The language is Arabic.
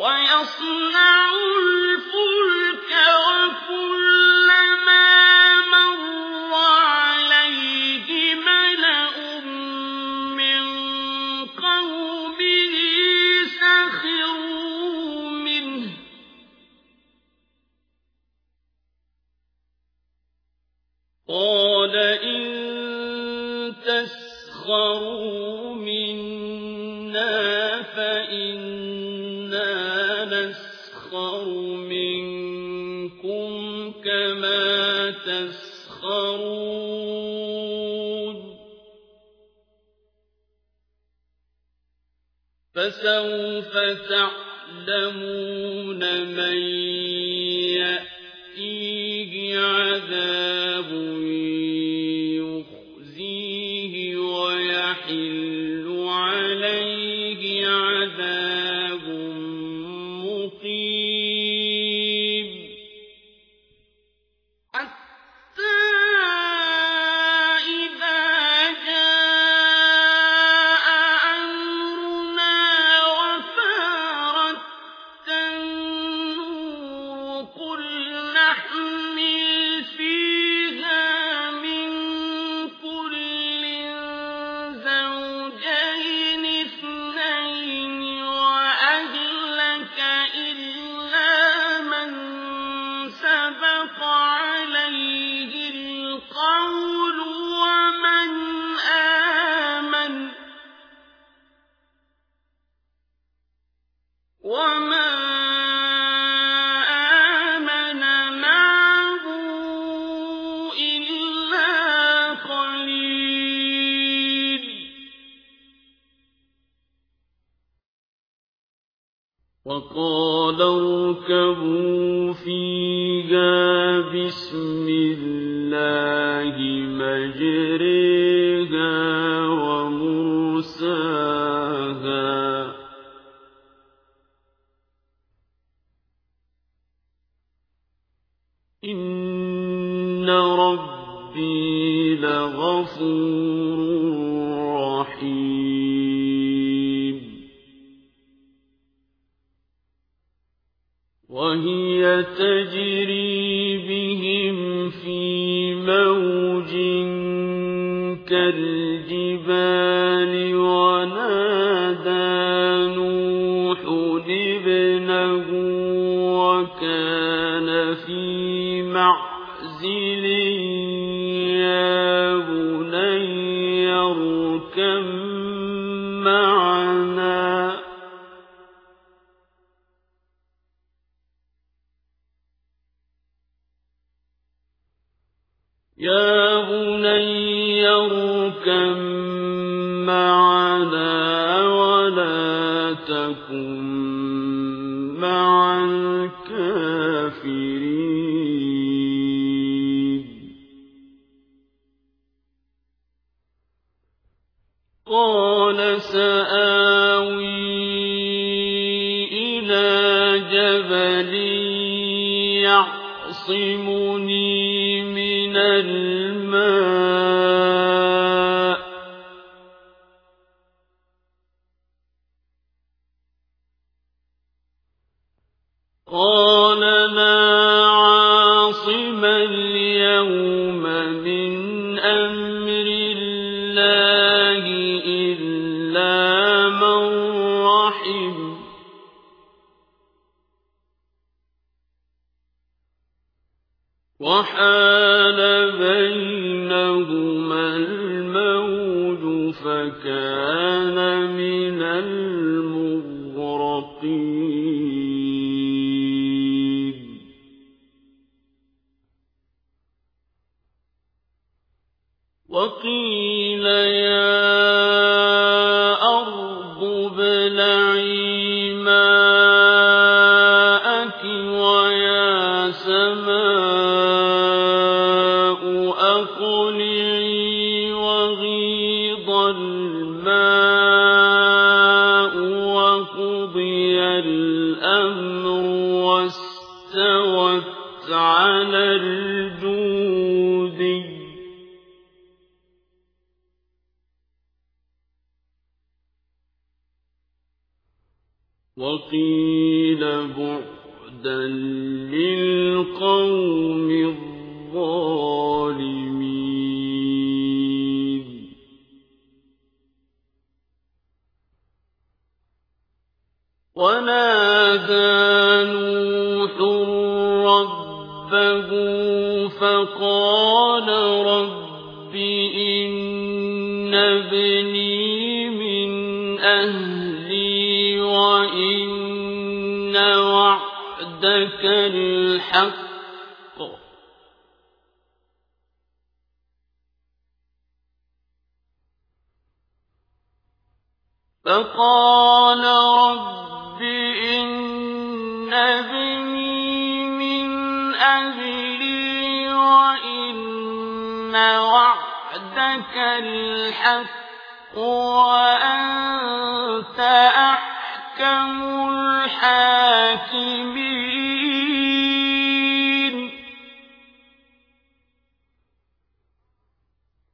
ويصنع الفلك وكلما مر عليه ملأ من قومه سخروا منه. قال إن تسخروا تسخرون. فسوف تعلمون من يأتيه آمن إلا قليل. وقال اركبوا فيها بسم الله إن ربي لغفور رحيم وهي تجري بهم في موج كالجبال يا بني اركب معنا ولا تكن مع الكافرين قال سآوي إلى جبل يعصمني اليوم من أمر الله إلا من رحم. وحال بينهما الموج فكان من المغرقين. وقيل بعدا للقوم الظالمين. ونادى رب إن ابني من أهلي وإن وعدك الحق فقال رب إن ابني وعدك الحق وأنت أحكم الحاكمين